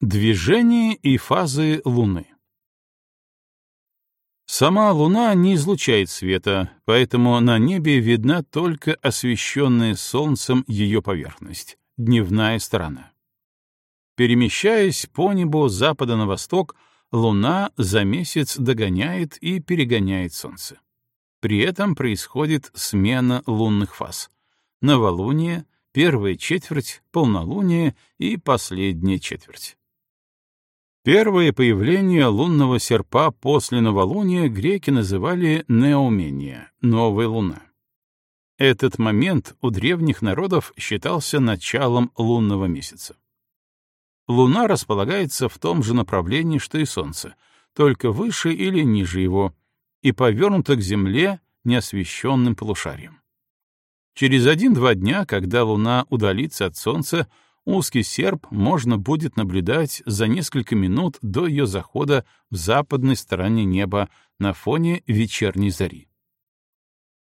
Движение и фазы Луны Сама Луна не излучает света, поэтому на небе видна только освещенная Солнцем ее поверхность, дневная сторона. Перемещаясь по небу с запада на восток, Луна за месяц догоняет и перегоняет Солнце. При этом происходит смена лунных фаз — новолуние, первая четверть, полнолуние и последняя четверть. Первое появление лунного серпа после новолуния греки называли неумения — новая луна. Этот момент у древних народов считался началом лунного месяца. Луна располагается в том же направлении, что и Солнце, только выше или ниже его, и повернута к Земле неосвещенным полушарием. Через один-два дня, когда Луна удалится от Солнца, узкий серп можно будет наблюдать за несколько минут до ее захода в западной стороне неба на фоне вечерней зари.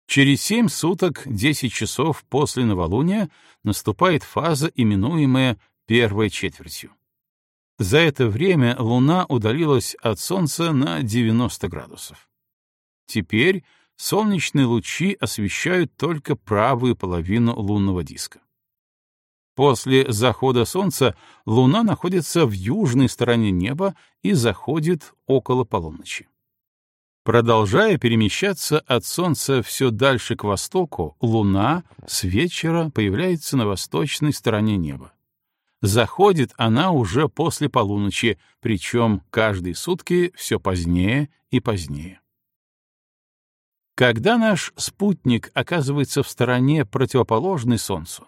Через семь суток, 10 часов после новолуния, наступает фаза, именуемая первой четвертью. За это время Луна удалилась от Солнца на 90 градусов. Теперь солнечные лучи освещают только правую половину лунного диска. После захода Солнца Луна находится в южной стороне неба и заходит около полуночи. Продолжая перемещаться от Солнца все дальше к востоку, Луна с вечера появляется на восточной стороне неба. Заходит она уже после полуночи, причем каждые сутки все позднее и позднее. Когда наш спутник оказывается в стороне противоположной Солнцу,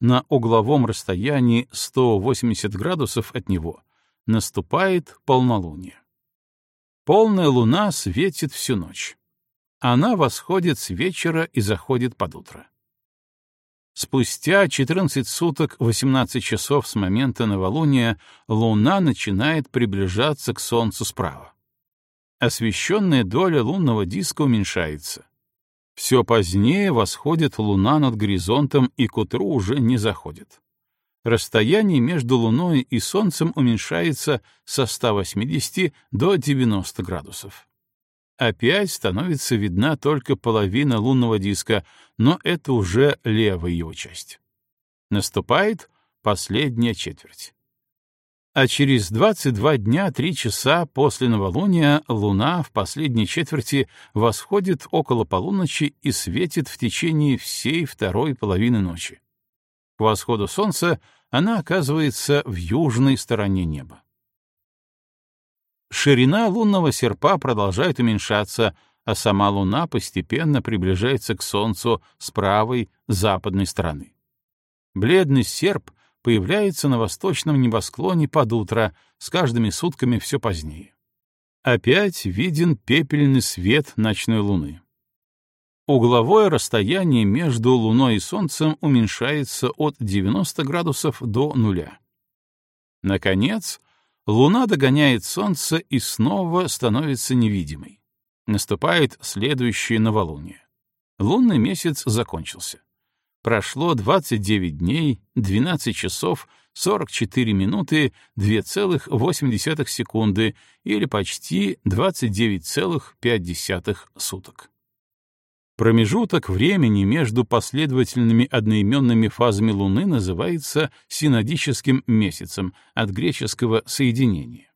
на угловом расстоянии 180 градусов от него, наступает полнолуние. Полная луна светит всю ночь. Она восходит с вечера и заходит под утро. Спустя 14 суток 18 часов с момента новолуния луна начинает приближаться к Солнцу справа. Освещенная доля лунного диска уменьшается. Все позднее восходит Луна над горизонтом и к утру уже не заходит. Расстояние между Луной и Солнцем уменьшается со 180 до 90 градусов. Опять становится видна только половина лунного диска, но это уже левая его часть. Наступает последняя четверть а через 22 дня 3 часа после новолуния Луна в последней четверти восходит около полуночи и светит в течение всей второй половины ночи. К восходу Солнца она оказывается в южной стороне неба. Ширина лунного серпа продолжает уменьшаться, а сама Луна постепенно приближается к Солнцу с правой западной стороны. Бледный серп появляется на восточном небосклоне под утро, с каждыми сутками все позднее. Опять виден пепельный свет ночной луны. Угловое расстояние между Луной и Солнцем уменьшается от 90 градусов до нуля. Наконец, Луна догоняет Солнце и снова становится невидимой. Наступает следующее новолуние. Лунный месяц закончился. Прошло 29 дней, 12 часов, 44 минуты, 2,8 секунды или почти 29,5 суток. Промежуток времени между последовательными одноименными фазами Луны называется синодическим месяцем от греческого «соединение».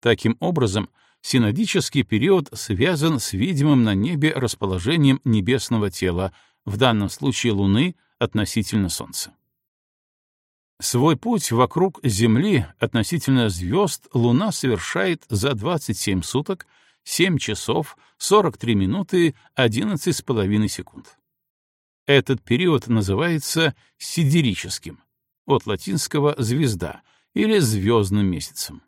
Таким образом, синодический период связан с видимым на небе расположением небесного тела, в данном случае Луны относительно Солнца. Свой путь вокруг Земли относительно звезд Луна совершает за 27 суток, 7 часов, 43 минуты, 11 с половиной секунд. Этот период называется сидерическим, от латинского «звезда» или «звездным месяцем».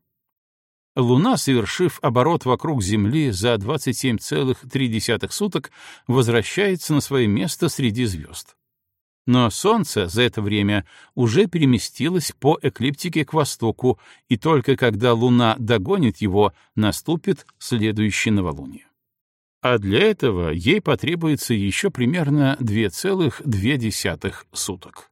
Луна, совершив оборот вокруг Земли за 27,3 суток, возвращается на свое место среди звезд. Но Солнце за это время уже переместилось по эклиптике к востоку, и только когда Луна догонит его, наступит следующее новолуние. А для этого ей потребуется еще примерно 2,2 суток.